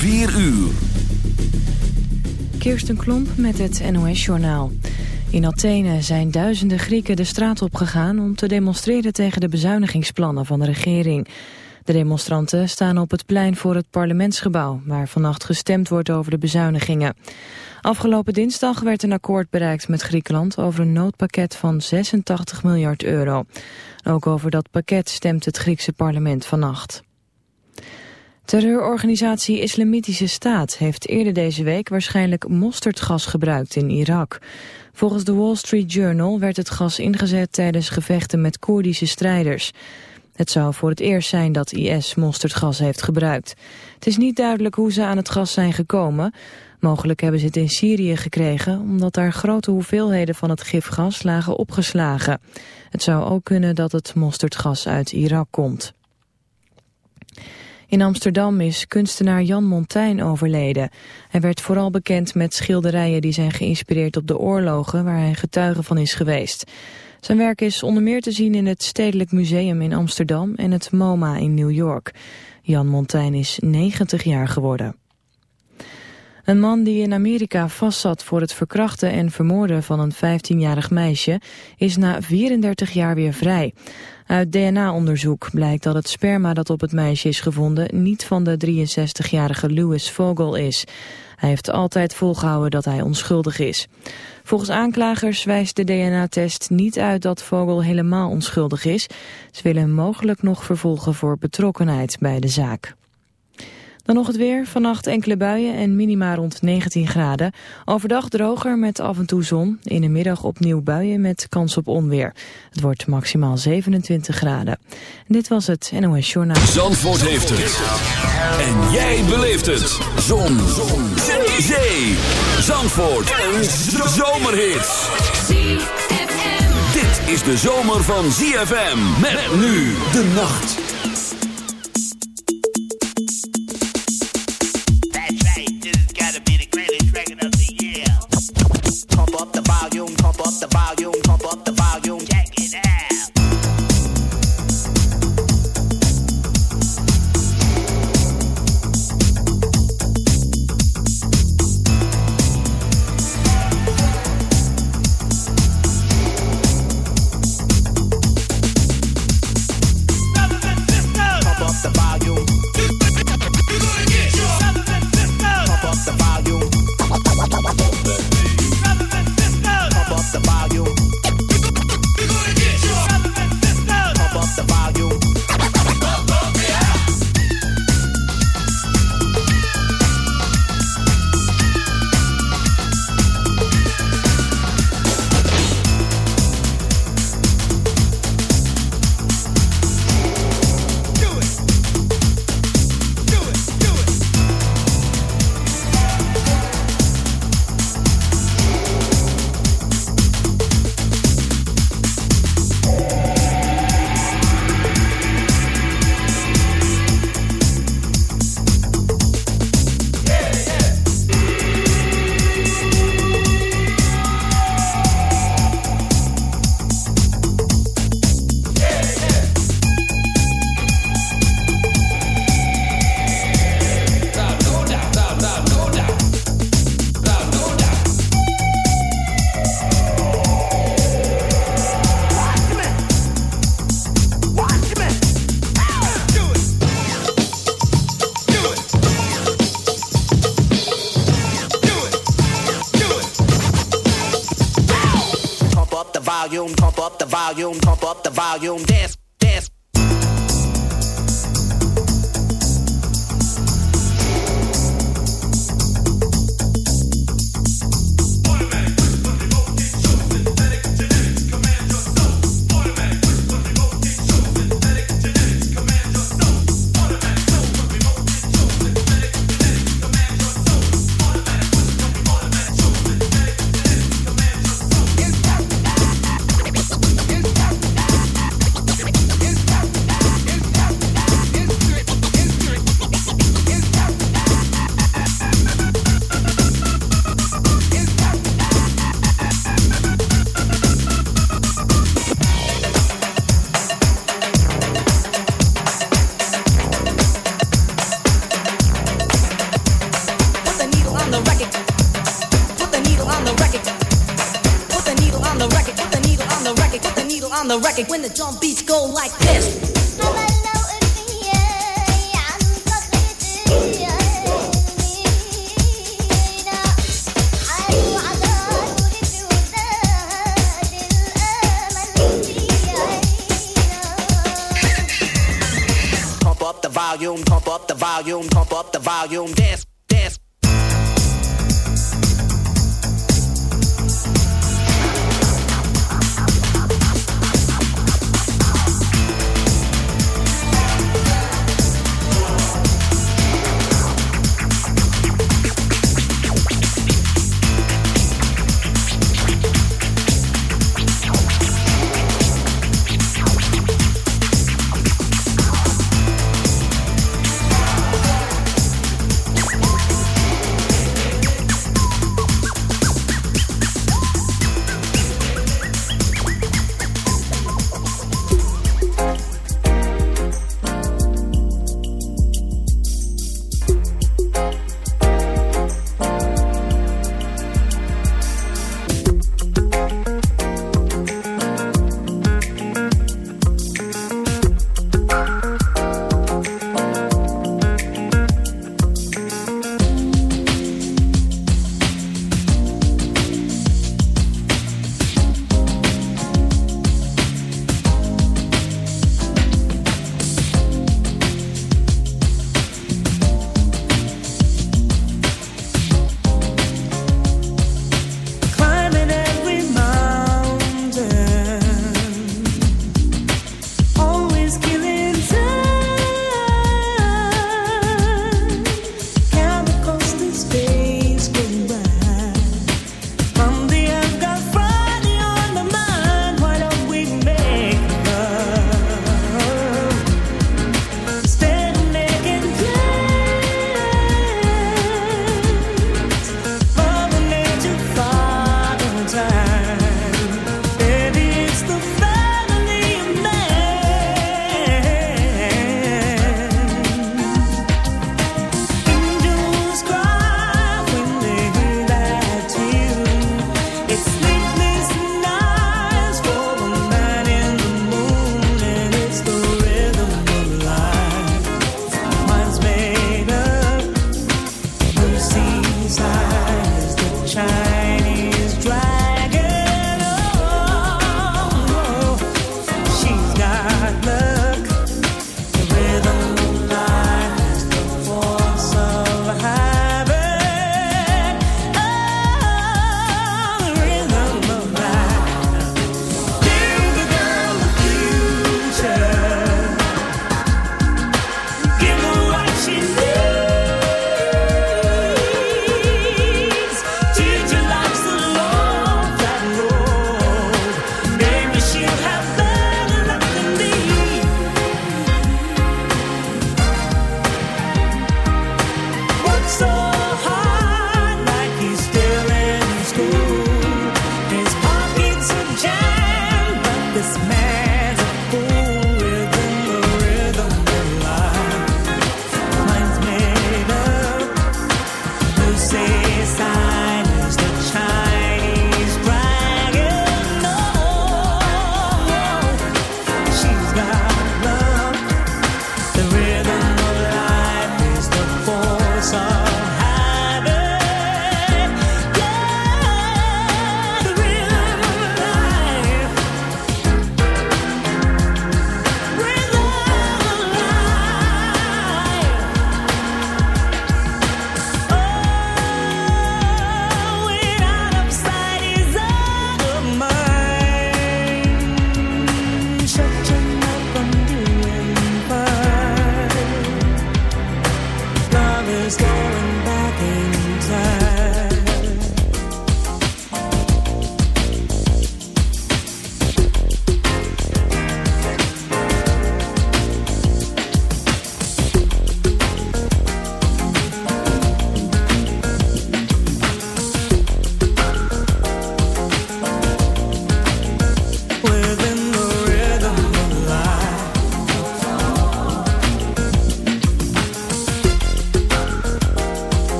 4 uur. Kirsten Klomp met het NOS-journaal. In Athene zijn duizenden Grieken de straat opgegaan om te demonstreren tegen de bezuinigingsplannen van de regering. De demonstranten staan op het plein voor het parlementsgebouw, waar vannacht gestemd wordt over de bezuinigingen. Afgelopen dinsdag werd een akkoord bereikt met Griekenland over een noodpakket van 86 miljard euro. Ook over dat pakket stemt het Griekse parlement vannacht. Terreurorganisatie Islamitische Staat heeft eerder deze week waarschijnlijk mosterdgas gebruikt in Irak. Volgens de Wall Street Journal werd het gas ingezet tijdens gevechten met Koerdische strijders. Het zou voor het eerst zijn dat IS mosterdgas heeft gebruikt. Het is niet duidelijk hoe ze aan het gas zijn gekomen. Mogelijk hebben ze het in Syrië gekregen omdat daar grote hoeveelheden van het gifgas lagen opgeslagen. Het zou ook kunnen dat het mosterdgas uit Irak komt. In Amsterdam is kunstenaar Jan Montijn overleden. Hij werd vooral bekend met schilderijen die zijn geïnspireerd op de oorlogen waar hij getuige van is geweest. Zijn werk is onder meer te zien in het Stedelijk Museum in Amsterdam en het MoMA in New York. Jan Montijn is 90 jaar geworden. Een man die in Amerika vastzat voor het verkrachten en vermoorden van een 15-jarig meisje is na 34 jaar weer vrij. Uit DNA-onderzoek blijkt dat het sperma dat op het meisje is gevonden niet van de 63-jarige Louis Vogel is. Hij heeft altijd volgehouden dat hij onschuldig is. Volgens aanklagers wijst de DNA-test niet uit dat Vogel helemaal onschuldig is. Ze willen hem mogelijk nog vervolgen voor betrokkenheid bij de zaak. Dan nog het weer. Vannacht enkele buien en minima rond 19 graden. Overdag droger met af en toe zon. In de middag opnieuw buien met kans op onweer. Het wordt maximaal 27 graden. dit was het NOS Journaal. Zandvoort heeft het. En jij beleeft het. Zon. zon. Zee. Zee. Zandvoort. Een zomerhit. Dit is de zomer van ZFM. Met nu de nacht.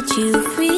Set you free.